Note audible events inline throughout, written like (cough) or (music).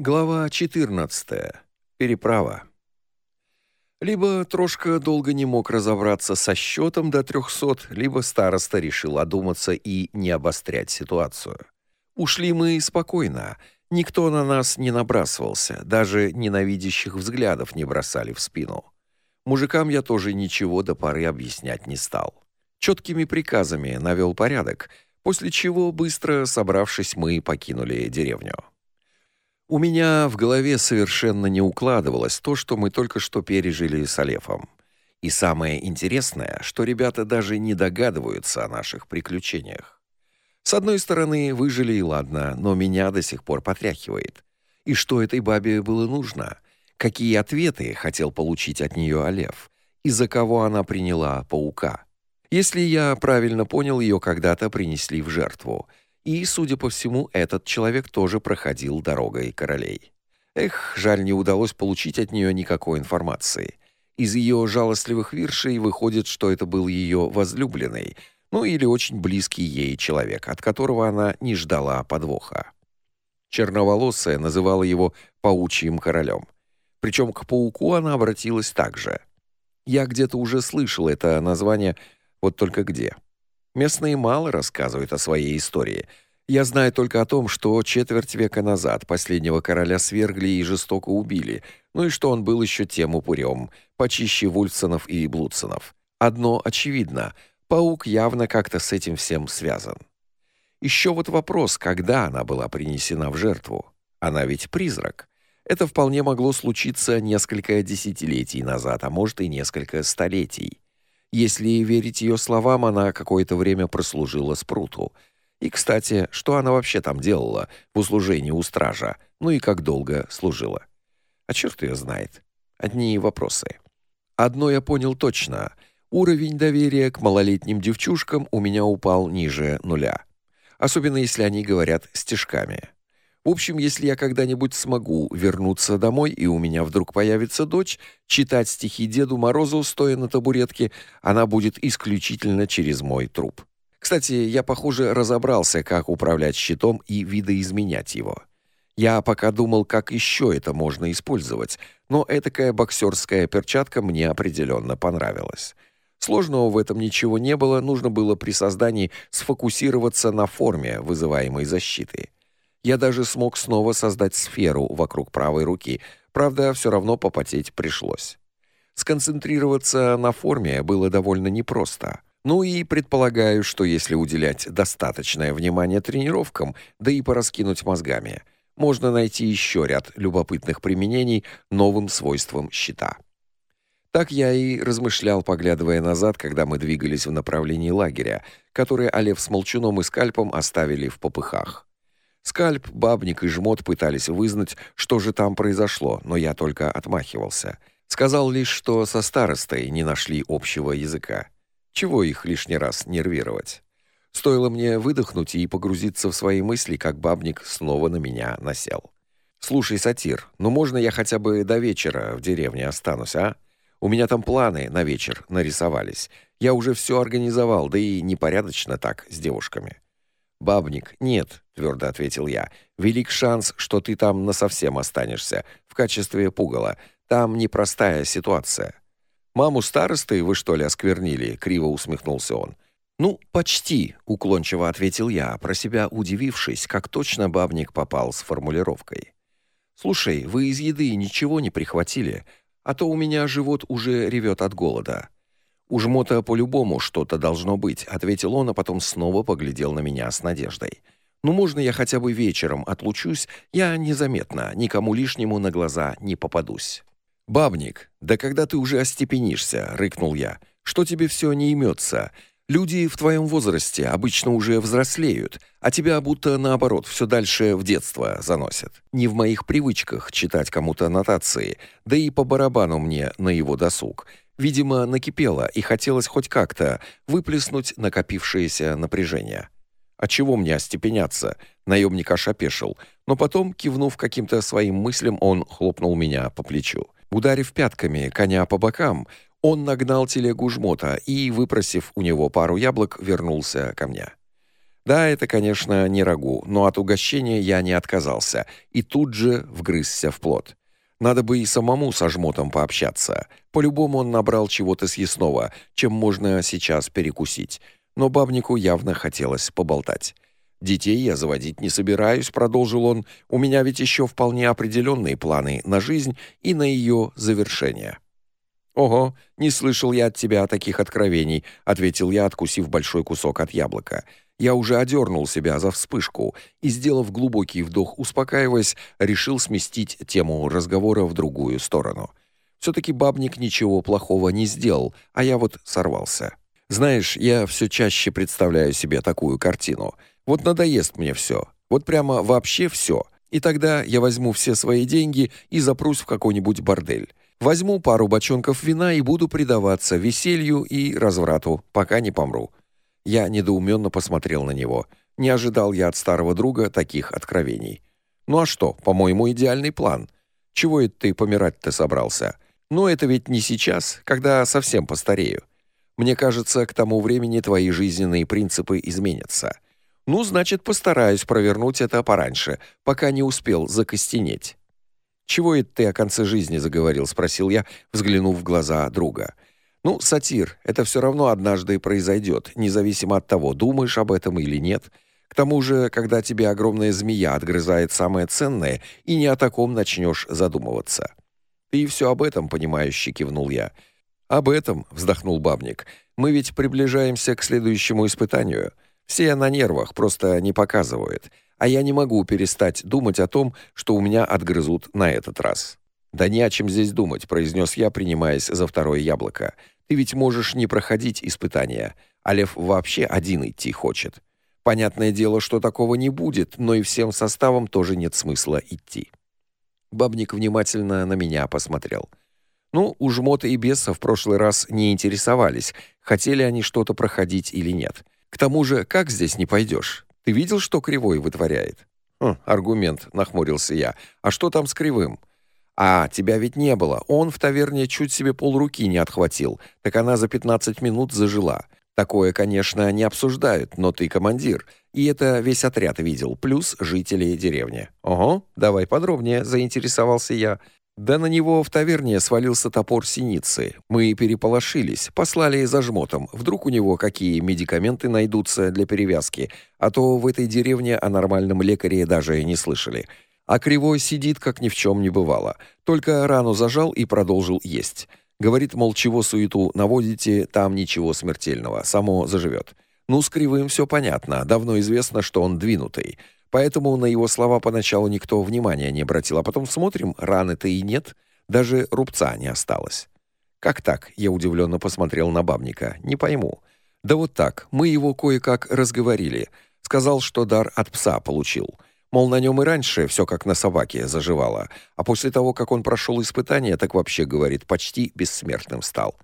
Глава 14. Переправа. Либо Трошка долго не мог разобраться со счетом до 300, либо староста решил одуматься и не обострять ситуацию. Ушли мы спокойно. Никто на нас не набрасывался, даже ненавидящих взглядов не бросали в спину. Мужикам я тоже ничего до поры объяснять не стал. Четкими приказами навел порядок, после чего быстро собравшись мы покинули деревню. У меня в голове совершенно не укладывалось то, что мы только что пережили с Алефом. И самое интересное, что ребята даже не догадываются о наших приключениях. С одной стороны, выжили и ладно, но меня до сих пор потряхивает. И что этой бабе было нужно? Какие ответы хотел получить от нее Алеф? И за кого она приняла паука? Если я правильно понял, ее когда-то принесли в жертву — и, судя по всему, этот человек тоже проходил дорогой королей. Эх, жаль, не удалось получить от нее никакой информации. Из ее жалостливых виршей выходит, что это был ее возлюбленный, ну или очень близкий ей человек, от которого она не ждала подвоха. Черноволосая называла его паучьим королем. Причем к пауку она обратилась также. Я где-то уже слышал это название, вот только где. Местные мало рассказывают о своей истории. Я знаю только о том, что четверть века назад последнего короля свергли и жестоко убили, ну и что он был еще тем упырем, почище Вульфсонов и Блудсонов. Одно очевидно — паук явно как-то с этим всем связан. Еще вот вопрос, когда она была принесена в жертву. Она ведь призрак. Это вполне могло случиться несколько десятилетий назад, а может и несколько столетий. Если верить ее словам, она какое-то время прослужила спруту. И, кстати, что она вообще там делала в услужении у стража? Ну и как долго служила? А черт ее знает. Одни вопросы. Одно я понял точно. Уровень доверия к малолетним девчушкам у меня упал ниже нуля. Особенно если они говорят стишками. В общем, если я когда-нибудь смогу вернуться домой, и у меня вдруг появится дочь, читать стихи Деду Морозу, стоя на табуретке, она будет исключительно через мой труп. Кстати, я, похоже, разобрался, как управлять щитом и видоизменять его. Я пока думал, как еще это можно использовать, но этакая боксерская перчатка мне определенно понравилась. Сложного в этом ничего не было, нужно было при создании сфокусироваться на форме вызываемой защиты. Я даже смог снова создать сферу вокруг правой руки. Правда, все равно попотеть пришлось. Сконцентрироваться на форме было довольно непросто. Ну и предполагаю, что если уделять достаточное внимание тренировкам, да и пораскинуть мозгами, можно найти еще ряд любопытных применений новым свойствам щита. Так я и размышлял, поглядывая назад, когда мы двигались в направлении лагеря, который Олег с Молчуном и Скальпом оставили в попыхах. Скальп, бабник и жмот пытались вызнать, что же там произошло, но я только отмахивался. Сказал лишь, что со старостой не нашли общего языка. Чего их лишний раз нервировать? Стоило мне выдохнуть и погрузиться в свои мысли, как бабник снова на меня насел. Слушай, сатир, ну можно я хотя бы до вечера в деревне останусь, а? У меня там планы на вечер нарисовались. Я уже все организовал, да и непорядочно так с девушками. Бабник, нет, твердо ответил я. Велик шанс, что ты там насовсем останешься в качестве пугала. Там непростая ситуация. Маму старосты вы что ли осквернили? криво усмехнулся он. Ну, почти, уклончиво ответил я, про себя удивившись, как точно бабник попал с формулировкой. Слушай, вы из еды ничего не прихватили, а то у меня живот уже ревет от голода. У жмота по-любому что-то должно быть, ответил он, а потом снова поглядел на меня с надеждой. Ну можно я хотя бы вечером отлучусь, я незаметно, никому лишнему на глаза не попадусь. Бабник, да когда ты уже остепенишься, рыкнул я. Что тебе все не имется? Люди в твоем возрасте обычно уже взрослеют, а тебя будто наоборот все дальше в детство заносят. Не в моих привычках читать кому-то нотации, да и по барабану мне на его досуг. Видимо, накипело и хотелось хоть как-то выплеснуть накопившееся напряжение. А чего мне остепеняться? Наемник аж опешил, но потом, кивнув каким-то своим мыслям, он хлопнул меня по плечу. Ударив пятками коня по бокам, он нагнал телегу жмота и, выпросив у него пару яблок, вернулся ко мне. Да, это, конечно, не рагу, но от угощения я не отказался и тут же вгрызся в плод. Надо бы и самому со жмотом пообщаться. По-любому он набрал чего-то съестного, чем можно сейчас перекусить. Но бабнику явно хотелось поболтать. Детей я заводить не собираюсь, продолжил он. У меня ведь еще вполне определенные планы на жизнь и на ее завершение. Ого, не слышал я от тебя таких откровений, ответил я, откусив большой кусок от яблока. Я уже одернул себя за вспышку и, сделав глубокий вдох, успокаиваясь, решил сместить тему разговора в другую сторону. все таки бабник ничего плохого не сделал, а я вот сорвался. Знаешь, я все чаще представляю себе такую картину. Вот надоест мне все. Вот прямо вообще все. И тогда я возьму все свои деньги и запрусь в какой-нибудь бордель. Возьму пару бочонков вина и буду предаваться веселью и разврату, пока не помру. Я недоуменно посмотрел на него. Не ожидал я от старого друга таких откровений. Ну а что? По-моему, идеальный план. Чего это ты помирать-то собрался? Ну это ведь не сейчас, когда совсем постарею. Мне кажется, к тому времени твои жизненные принципы изменятся. Ну, значит, постараюсь провернуть это пораньше, пока не успел закостенеть. Чего это ты о конце жизни заговорил, спросил я, взглянув в глаза друга. Ну, сатир, это все равно однажды произойдет, независимо от того, думаешь об этом или нет. К тому же, когда тебе огромная змея отгрызает самое ценное, и не о таком начнешь задумываться. Ты все об этом, понимающе кивнул я. Об этом, вздохнул бабник. Мы ведь приближаемся к следующему испытанию. Все на нервах, просто не показывают а я не могу перестать думать о том, что у меня отгрызут на этот раз. Да не о чем здесь думать, произнес я, принимаясь за второе яблоко. Ты ведь можешь не проходить испытания, а лев вообще один идти хочет. Понятное дело, что такого не будет, но и всем составом тоже нет смысла идти. Бабник внимательно на меня посмотрел. Ну, у жмота и беса в прошлый раз не интересовались, хотели они что-то проходить или нет. К тому же, как здесь не пойдешь? Ты видел, что Кривой вытворяет? Хм, аргумент, нахмурился я. А что там с Кривым? А, тебя ведь не было. Он в таверне чуть себе полруки не отхватил. Так она за 15 минут зажила. Такое, конечно, не обсуждают, но ты командир, и это весь отряд видел, плюс жители деревни. Ого, давай подробнее, заинтересовался я. Да на него в таверне свалился топор синицы. Мы переполошились, послали за жмотом. Вдруг у него какие медикаменты найдутся для перевязки, а то в этой деревне о нормальном лекаре даже не слышали. А кривой сидит, как ни в чем не бывало. Только рану зажал и продолжил есть. Говорит, мол, чего суету наводите, там ничего смертельного, само заживет. Ну, с кривым все понятно, давно известно, что он двинутый. Поэтому на его слова поначалу никто внимания не обратил, а потом смотрим, раны-то и нет, даже рубца не осталось. Как так? Я удивленно посмотрел на бабника. Не пойму. Да вот так. Мы его кое-как разговорили. Сказал, что дар от пса получил. Мол, на нем и раньше все как на собаке заживало, а после того, как он прошел испытание, так вообще, говорит, почти бессмертным стал.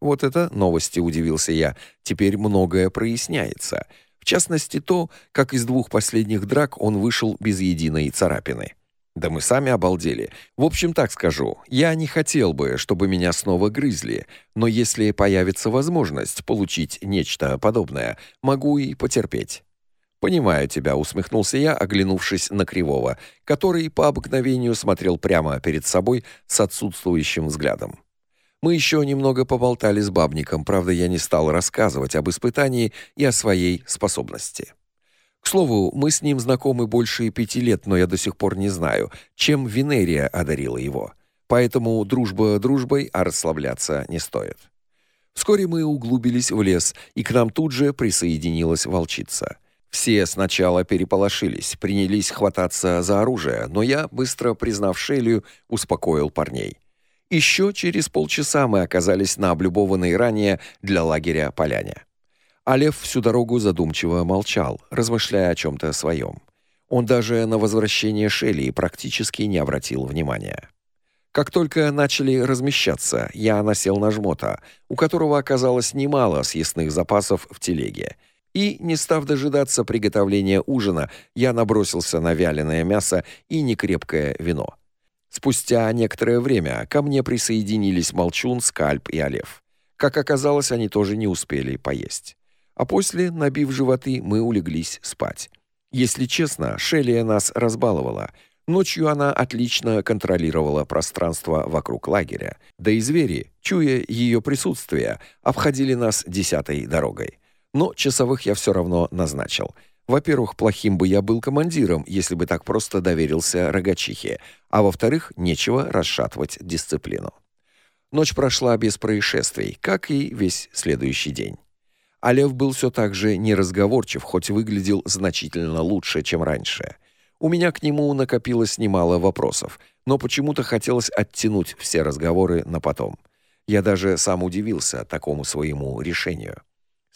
Вот это новости, удивился я. Теперь многое проясняется. В частности, то, как из двух последних драк он вышел без единой царапины. Да мы сами обалдели. В общем, так скажу, я не хотел бы, чтобы меня снова грызли, но если появится возможность получить нечто подобное, могу и потерпеть. Понимаю тебя, усмехнулся я, оглянувшись на Кривого, который по обыкновению смотрел прямо перед собой с отсутствующим взглядом. Мы еще немного поболтали с бабником, правда, я не стал рассказывать об испытании и о своей способности. К слову, мы с ним знакомы больше пяти лет, но я до сих пор не знаю, чем Венерия одарила его. Поэтому дружба дружбой, а расслабляться не стоит. Вскоре мы углубились в лес, и к нам тут же присоединилась волчица. Все сначала переполошились, принялись хвататься за оружие, но я, быстро признав Шелию, успокоил парней. Еще через полчаса мы оказались на облюбованной ранее для лагеря поляне. Алев всю дорогу задумчиво молчал, размышляя о чем то своем. Он даже на возвращение Шелли практически не обратил внимания. Как только начали размещаться, я насел на жмота, у которого оказалось немало съестных запасов в телеге. И, не став дожидаться приготовления ужина, я набросился на вяленое мясо и некрепкое вино. Спустя некоторое время ко мне присоединились Молчун, Скальп и Олев. Как оказалось, они тоже не успели поесть. А после, набив животы, мы улеглись спать. Если честно, Шелия нас разбаловала. Ночью она отлично контролировала пространство вокруг лагеря. Да и звери, чуя ее присутствие, обходили нас десятой дорогой. Но часовых я все равно назначил. Во-первых, плохим бы я был командиром, если бы так просто доверился рогачихе, а во-вторых, нечего расшатывать дисциплину. Ночь прошла без происшествий, как и весь следующий день. А был все так же неразговорчив, хоть выглядел значительно лучше, чем раньше. У меня к нему накопилось немало вопросов, но почему-то хотелось оттянуть все разговоры на потом. Я даже сам удивился такому своему решению.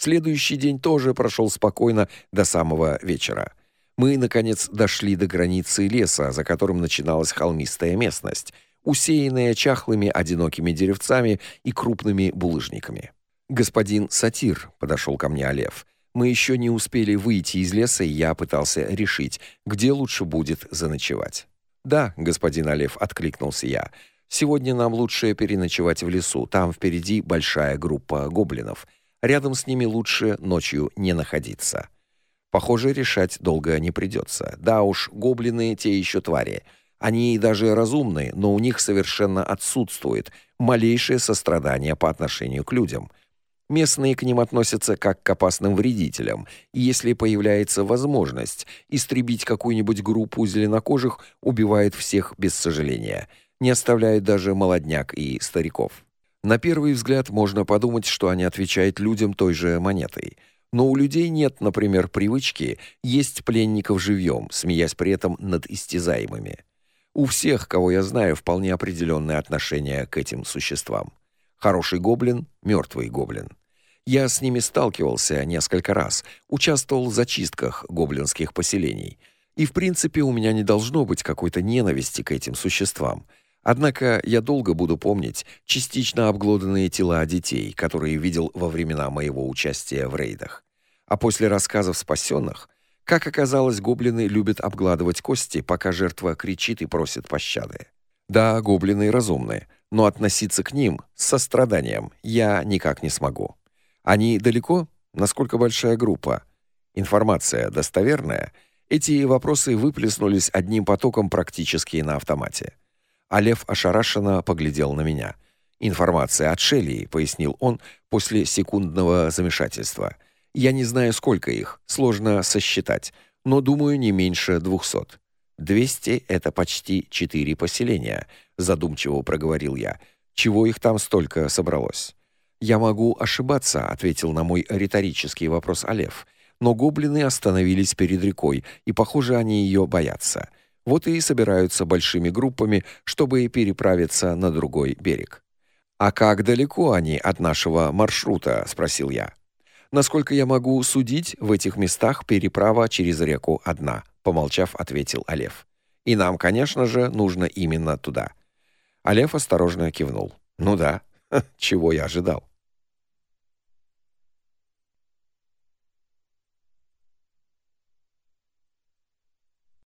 Следующий день тоже прошел спокойно до самого вечера. Мы наконец дошли до границы леса, за которым начиналась холмистая местность, усеянная чахлыми одинокими деревцами и крупными булыжниками. Господин Сатир подошел ко мне Олев. Мы еще не успели выйти из леса, и я пытался решить, где лучше будет заночевать. "Да, господин Олев", откликнулся я. "Сегодня нам лучше переночевать в лесу. Там впереди большая группа гоблинов. Рядом с ними лучше ночью не находиться". Похоже, решать долго не придется. Да уж, гоблины те еще твари. Они даже разумные, но у них совершенно отсутствует малейшее сострадание по отношению к людям. Местные к ним относятся как к опасным вредителям, и если появляется возможность истребить какую-нибудь группу зеленокожих, убивают всех без сожаления, не оставляют даже молодняк и стариков. На первый взгляд можно подумать, что они отвечают людям той же монетой. Но у людей нет, например, привычки есть пленников живьем, смеясь при этом над истязаемыми. У всех, кого я знаю, вполне определенное отношение к этим существам. Хороший гоблин мертвый гоблин. Я с ними сталкивался несколько раз, участвовал в зачистках гоблинских поселений. И в принципе у меня не должно быть какой-то ненависти к этим существам. Однако я долго буду помнить частично обглоданные тела детей, которые видел во времена моего участия в рейдах. А после рассказов спасенных, как оказалось, гоблины любят обгладывать кости, пока жертва кричит и просит пощады. Да, гоблины разумные, но относиться к ним с состраданием я никак не смогу. Они далеко? Насколько большая группа? Информация достоверная? Эти вопросы выплеснулись одним потоком практически на автомате. А Лев ошарашенно поглядел на меня. Информация от Шелли, пояснил он после секундного замешательства. Я не знаю, сколько их, сложно сосчитать, но думаю, не меньше двухсот. Двести — это почти четыре поселения, задумчиво проговорил я. Чего их там столько собралось? Я могу ошибаться, ответил на мой риторический вопрос Алеф. Но гоблины остановились перед рекой, и, похоже, они ее боятся. Вот и собираются большими группами, чтобы переправиться на другой берег. А как далеко они от нашего маршрута, спросил я. Насколько я могу судить, в этих местах переправа через реку одна, помолчав, ответил Алеф. И нам, конечно же, нужно именно туда. Алеф осторожно кивнул. Ну да, (laughs) чего я ожидал?